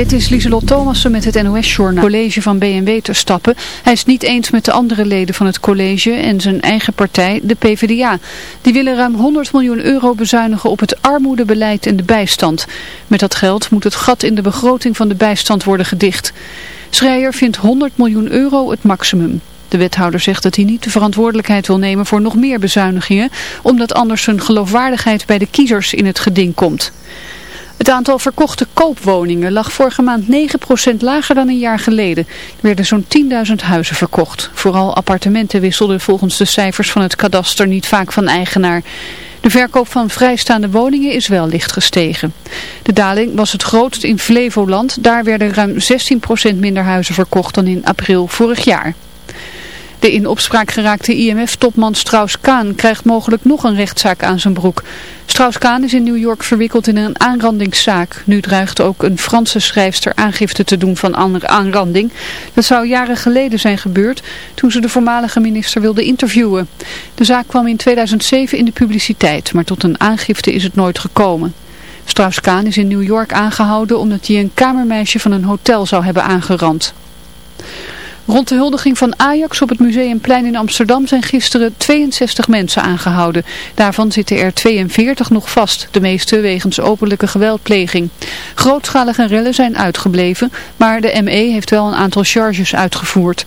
dit is Lieselot Thomassen met het NOS-journaal. college van BMW te stappen. Hij is niet eens met de andere leden van het college en zijn eigen partij, de PvdA. Die willen ruim 100 miljoen euro bezuinigen op het armoedebeleid en de bijstand. Met dat geld moet het gat in de begroting van de bijstand worden gedicht. Schreier vindt 100 miljoen euro het maximum. De wethouder zegt dat hij niet de verantwoordelijkheid wil nemen voor nog meer bezuinigingen, omdat anders zijn geloofwaardigheid bij de kiezers in het geding komt. Het aantal verkochte koopwoningen lag vorige maand 9% lager dan een jaar geleden. Er werden zo'n 10.000 huizen verkocht. Vooral appartementen wisselden volgens de cijfers van het kadaster niet vaak van eigenaar. De verkoop van vrijstaande woningen is wel licht gestegen. De daling was het grootst in Flevoland. Daar werden ruim 16% minder huizen verkocht dan in april vorig jaar. De in opspraak geraakte IMF-topman Strauss-Kaan krijgt mogelijk nog een rechtszaak aan zijn broek. Strauss-Kaan is in New York verwikkeld in een aanrandingszaak. Nu dreigt ook een Franse schrijfster aangifte te doen van aanranding. Dat zou jaren geleden zijn gebeurd toen ze de voormalige minister wilde interviewen. De zaak kwam in 2007 in de publiciteit, maar tot een aangifte is het nooit gekomen. Strauss-Kaan is in New York aangehouden omdat hij een kamermeisje van een hotel zou hebben aangerand. Rond de huldiging van Ajax op het Museumplein in Amsterdam zijn gisteren 62 mensen aangehouden. Daarvan zitten er 42 nog vast, de meeste wegens openlijke geweldpleging. Grootschalige rellen zijn uitgebleven, maar de ME heeft wel een aantal charges uitgevoerd.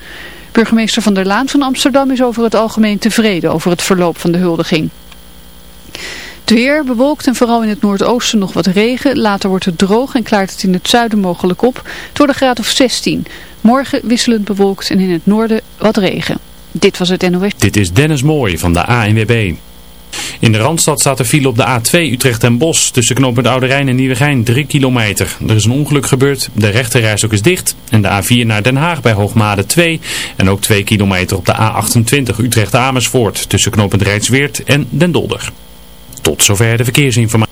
Burgemeester Van der Laan van Amsterdam is over het algemeen tevreden over het verloop van de huldiging. Het weer bewolkt en vooral in het noordoosten nog wat regen. Later wordt het droog en klaart het in het zuiden mogelijk op. Door de graad of 16. Morgen wisselend bewolkt en in het noorden wat regen. Dit was het NOS. Dit is Dennis Mooij van de ANWB. In de Randstad staat er file op de A2 Utrecht en Bos tussen knooppunt Oude Rijn en Nieuwegein 3 kilometer. Er is een ongeluk gebeurd, de rechterreis ook is dicht en de A4 naar Den Haag bij Hoogmade 2 en ook 2 kilometer op de A28 Utrecht Amersfoort tussen knooppunt Rijnsweert en Den Dolder. Tot zover de verkeersinformatie.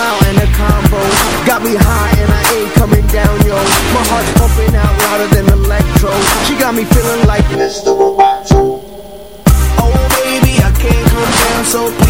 smile and a combo. Got me high and I ain't coming down, yo. My heart's pumping out louder than electro. She got me feeling like Mr. Roboto. Oh baby, I can't come down, so please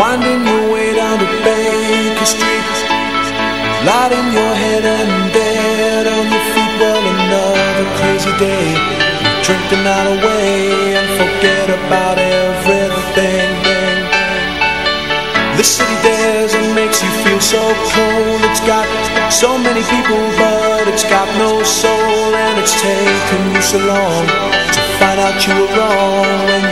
Winding your way down to Baker Street. Light in your head and dead on your feet. Well, another crazy day. Drink the night away and forget about everything. The city dares and makes you feel so cold. It's got so many people but it's got no soul. And it's taken you so long to find out you were wrong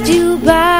passed you by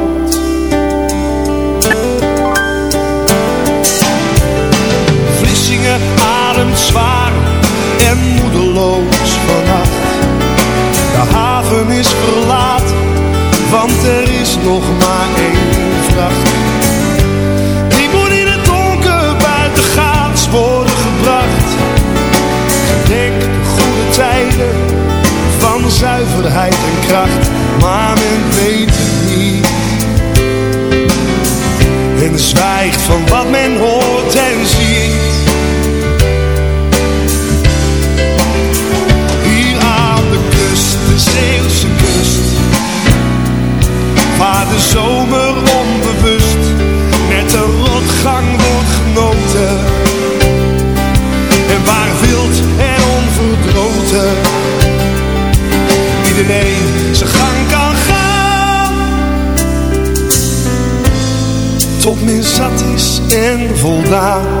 Zwijgt van wat men hoort zat is en voldaan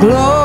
Glory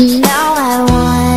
Now I wonder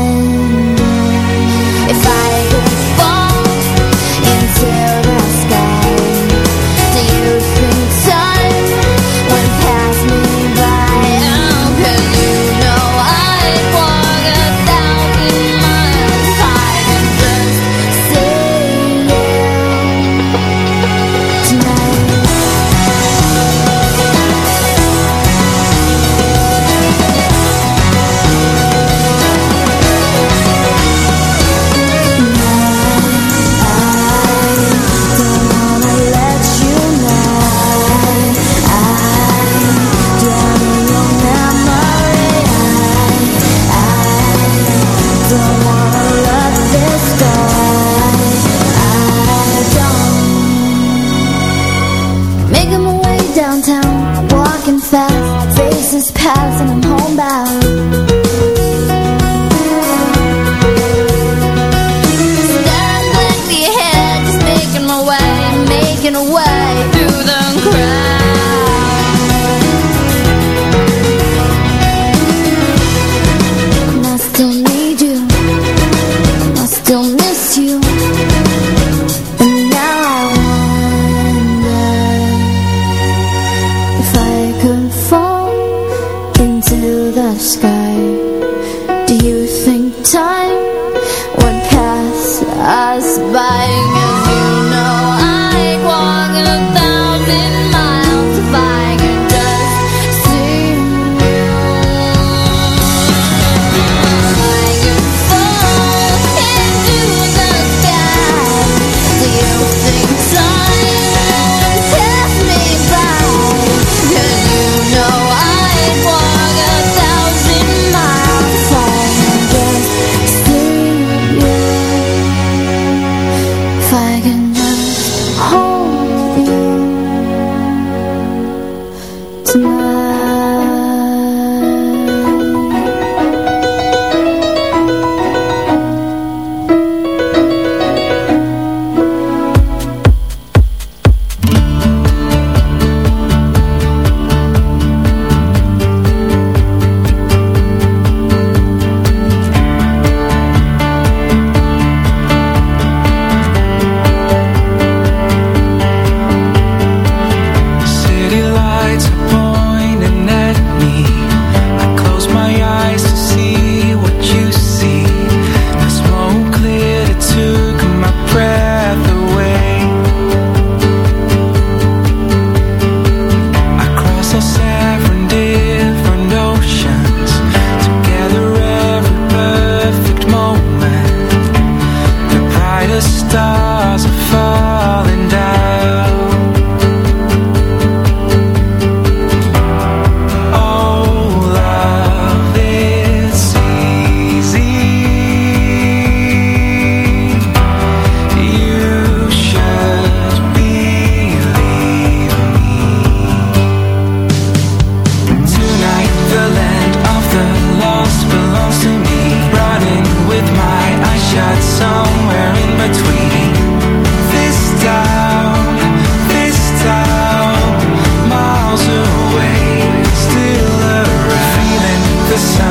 the sun.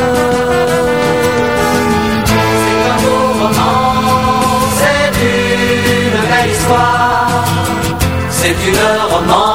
Une romance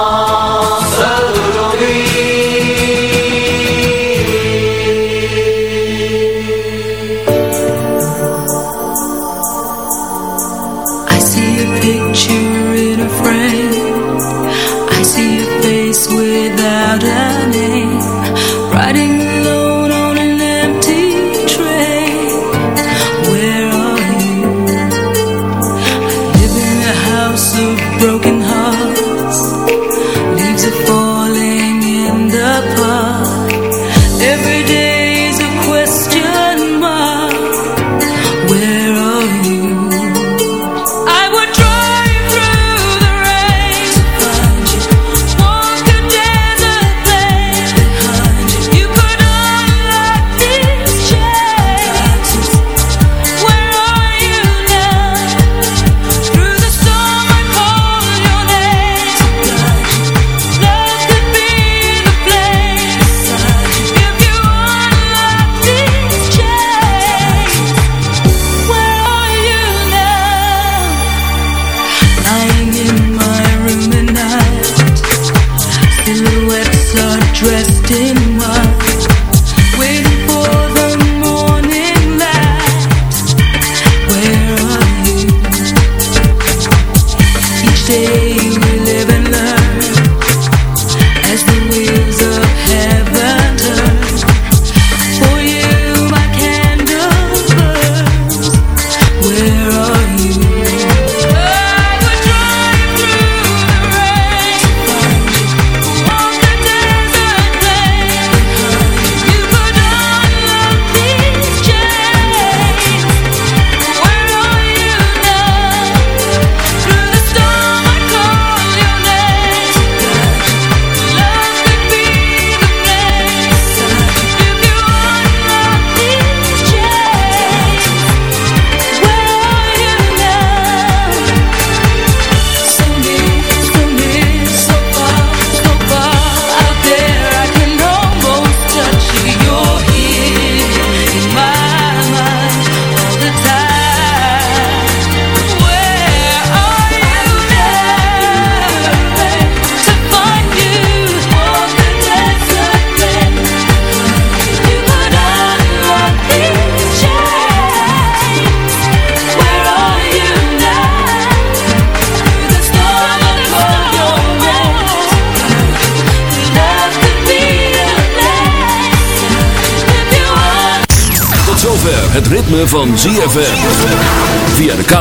didn't